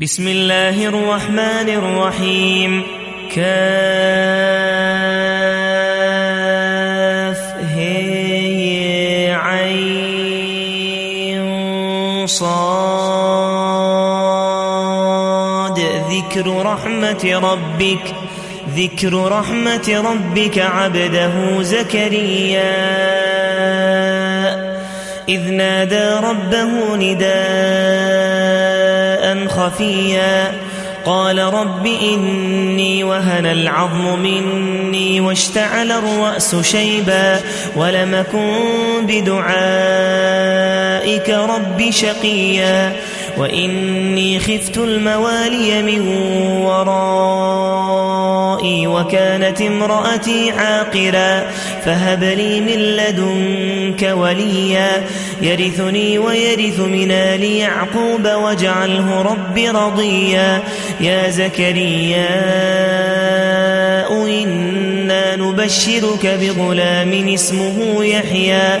بسم الله الرحمن الرحيم كاف هي عين صاد ذكر رحمة ربك ذكر رحمة ربك عبده زكريا إذ نادى ربه نداء خفيا. قال رب إني وهن العظم مني واشتعل الرأس شيبا ولمكن بدعائك رب شقيا. وإني خفت الموالي من ورائي وكانت امرأتي عاقرا فهب لي من لدنك وليا يرثني ويرث من آل يعقوب واجعله رب رضيا. يا زكريا إنا نبشرك بغلام اسمه يحيى.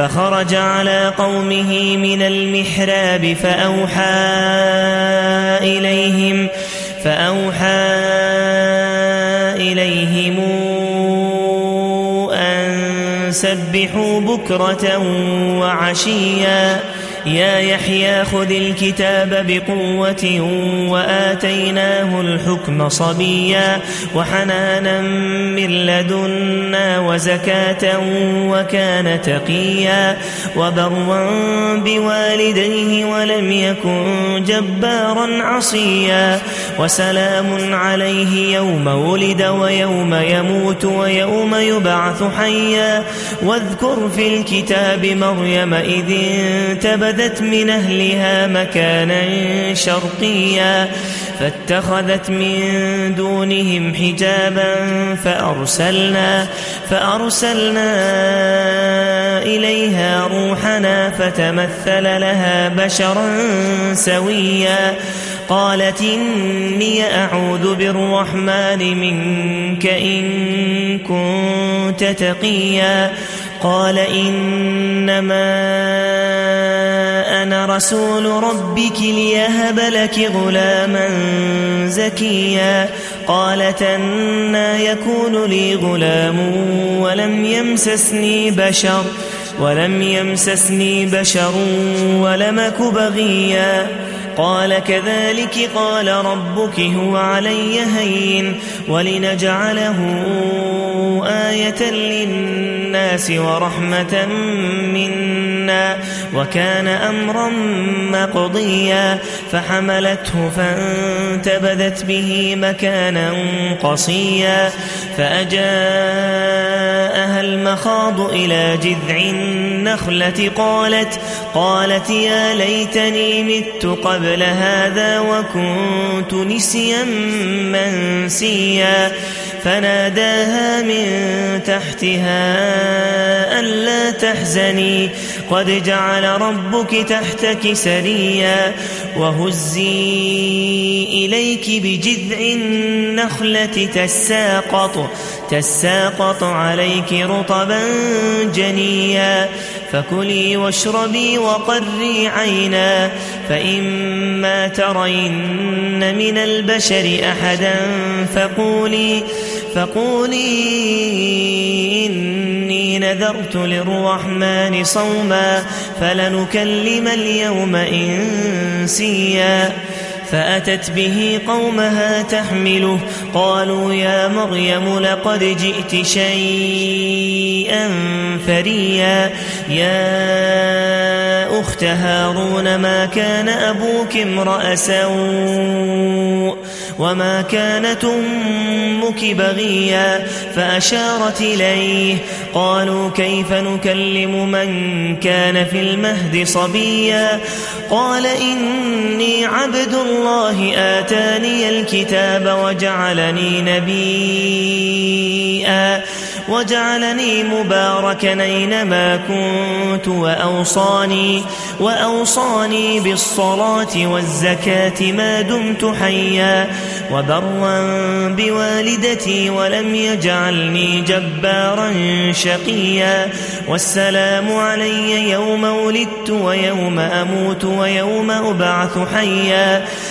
فخرج على قومه من المحراب فأوحى إليهم فأوحى إليهم أن سبحوا بكرة وعشيا يا يحيى خذ الكتاب بقوة وآتيناه الحكم صبيا وحنانا من لدنا وزكاة وكان تقيا وبرا بوالديه ولم يكن جبارا عصيا وسلام عليه يوم ولد ويوم يموت ويوم يبعث حيا واذكر في الكتاب مريم إذ انتبه فاتخذت من أهلها مكانا شرقيا فاتخذت من دونهم حجابا فأرسلنا, فأرسلنا إليها روحنا فتمثل لها بشرا سويا. قالت إني أعوذ بالرحمن منك إن كنت تقيا. قال إنما أنا رسول ربك ليهب لك غلاما زكيا. قالت أنا يكون لي غلام ولم يمسسني بشر ولم يمسسني بشر ولمك بغيا. قال كذلك قال ربك هو علي هين ولنجعله آية للناس ورحمة منا وكان أمرا مقضيا فحملته فانتبذت به مكانا قصيا فأجاءها المخاض إلى جذع النخلة قالت قالت يا ليتني مت قبل هذا وكنت نسيا منسيا فناداها من تحتها ألا تحزني. قد جعل ربك تحتك سريا وهزي إليك بجذع النخلة تساقط, تساقط عليك رطبا جنيا فكلي واشربي وقري عينا فإما ترين من البشر أحدا فقولي فقولي إني نذرت للرحمن صوما فلنكلم اليوم إنسيا فأتت به قومها تحمله. قالوا يا مريم لقد جئت شيئا فريا. يا أخت هارون ما كان أبوك امرأ سوء وما كانت أمك بغيا. فأشارت إليه قالوا كيف نكلم من كان في المهد صبيا؟ قال إني عبد الله آتاني الكتاب وجعلني نبيا. وجعلني مباركا اينما كنت وأوصاني, وأوصاني بالصلاة والزكاة ما دمت حيا وبرا بوالدتي ولم يجعلني جبارا شقيا والسلام علي يوم ولدت ويوم أموت ويوم أبعث حيا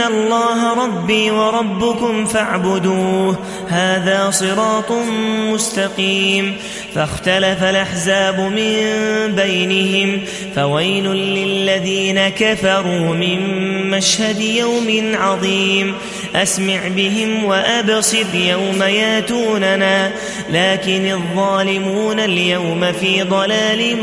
الله ربي وربكم فاعبدوه هذا صراط مستقيم فاختلف الأحزاب من بينهم فويل للذين كفروا من مشهد يوم عظيم أسمع بهم وأبصر يوم ياتوننا لكن الظالمون اليوم في ضلال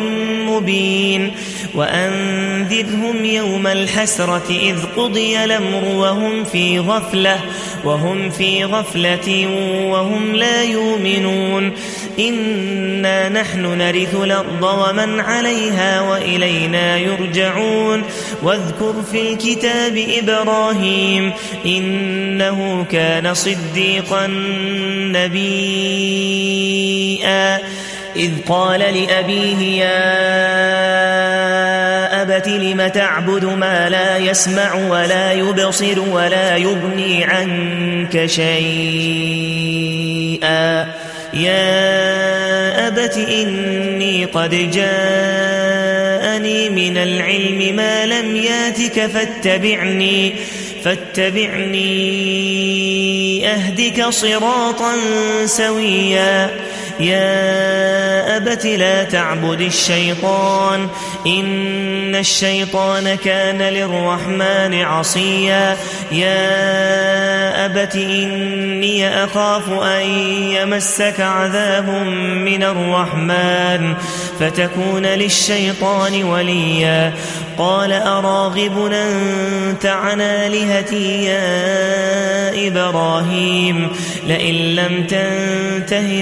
مبين وأنذرهم يوم الحسرة إذ قضي الأمر وهم في غفلة وهم في غفلة وهم لا يؤمنون. إنا نحن نرث الأرض ومن عليها وإلينا يرجعون. واذكر في الكتاب إبراهيم إنه كان صديقا نبيا إذ قال لأبيه يا أبت لم تعبد ما لا يسمع ولا يبصر ولا يغني عنك شيئا. يا أبت إني قد جاءني من العلم ما لم ياتك فاتبعني فاتبعني أهدك صراطا سويا. يا أبت لا تعبد الشيطان إن الشيطان كان للرحمن عصيا. يا أبت إني أخاف أن يمسك عذاب من الرحمن فتكون للشيطان وليا. قال أراغب أنت عن آلهتي يا إبراهيم؟ لئن لم تنته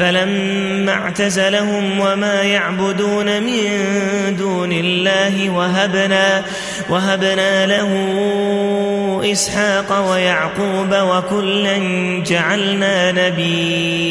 فلما اعتزلهم وما يعبدون من دون الله وهبنا, وهبنا له إسحاق ويعقوب وكلا جعلنا نبيئا.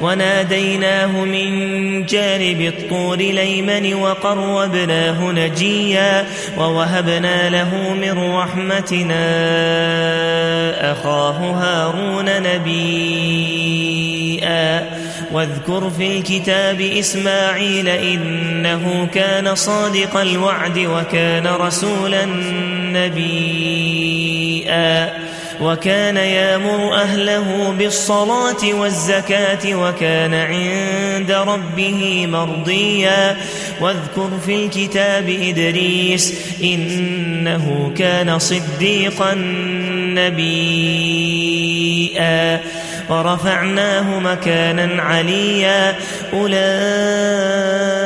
وناديناه من جانب الطور ليمن وقربناه نجيا ووهبنا له من رحمتنا أخاه هارون نبيا. واذكر في الكتاب إسماعيل إنه كان صادق الوعد وكان رسولا نبيا. وكان يامر أهله بالصلاة والزكاة وكان عند ربه مرضيا. واذكر في الكتاب إدريس إنه كان صديقا نبيا. ورفعناه مكانا عليا. أولئك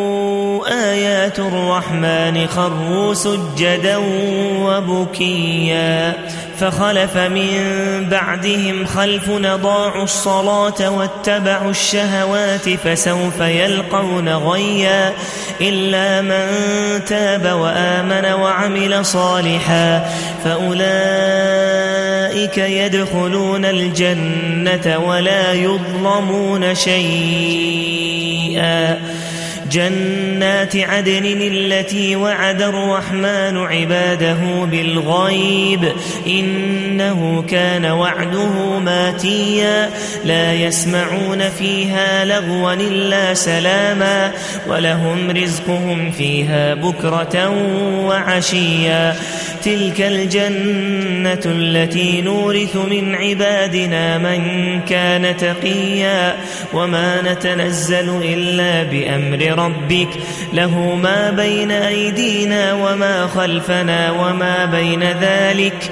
آيات الرحمن خروا سجدا وبكيا فخلف من بعدهم خلف نضاعوا الصلاة واتبعوا الشهوات فسوف يلقون غيا إلا من تاب وآمن وعمل صالحا فأولئك يدخلون الجنة ولا يظلمون شيئا جنات عدن التي وعد الرحمن عباده بالغيب إنه كان وعده ماتيا لا يسمعون فيها لغوا إلا سلاما ولهم رزقهم فيها بكرة وعشيا تلك الجنة التي نورث من عبادنا من كان تقيا وما نتنزل إلا بأمر ربك له ما بين أيدينا وما خلفنا وما بين ذلك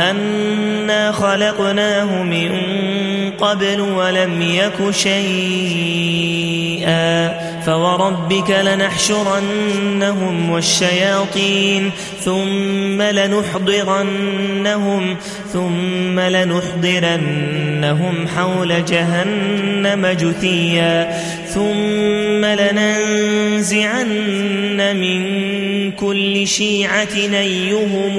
أنا خلقناه من قبل ولم يك شيئا فوربك لنحشرنهم والشياطين ثم لنحضرنهم ثم لنحضرنهم حول جهنم جثيا ثم لننزعن من كل شيعة نيهم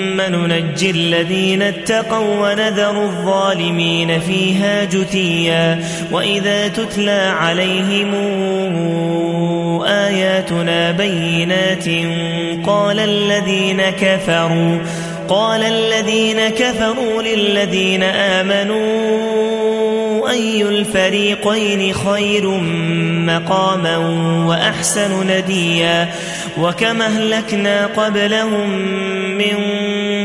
ننجي الذين اتقوا ونذر الظالمين فيها جثيا وإذا تتلى عليهم آياتنا بينات قال الذين كفروا قال الذين كفروا للذين آمنوا أي الفريقين خير مقاما وأحسن نديا وكما أهلكنا قبلهم من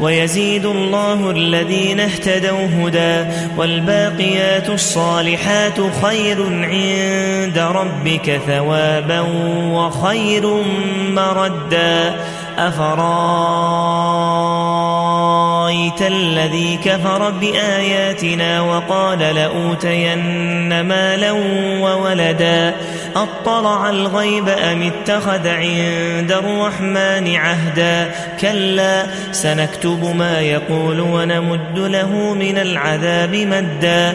ويزيد الله الذين اهتدوا هدى والباقيات الصالحات خير عند ربك ثوابا وخير مردا أفرأيت الذي كفر بآياتنا وقال لأوتين مالا وولدا أطلع الغيب أم اتخذ عند الرحمن عهدا؟ كلا سنكتب ما يقول ونمد له من العذاب مدا.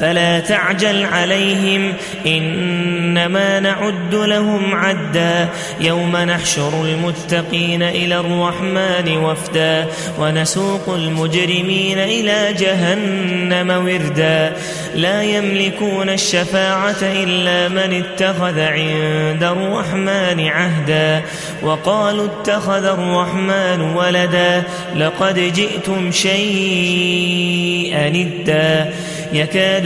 فلا تعجل عليهم إنما نعد لهم عدا. يوم نحشر المتقين إلى الرحمن وفدا ونسوق المجرمين إلى جهنم وردا. لا يملكون الشفاعة إلا من اتخذ عند الرحمن عهدا. وقالوا اتخذ الرحمن ولدا لقد جئتم شيئا ادا يكاد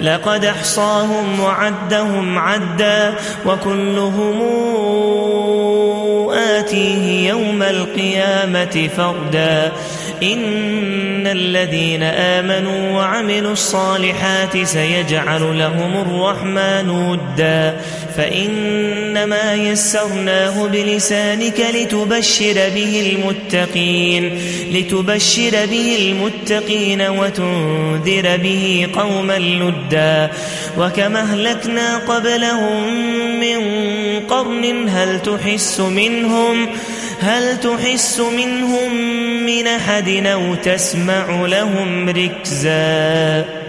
لقد أحصاهم وعدهم عدا وكلهم آتيه يوم القيامة فردا. إن الذين آمنوا وعملوا الصالحات سيجعل لهم الرحمن ودا. فإنما يسرناه بلسانك لتبشر به المتقين لتبشر به المتقين وتنذر به قوما لدا. وكما أهلكنا قبلهم من قرن هل تحس منهم؟ هل تحس منهم من أحد أو تسمع لهم ركزا؟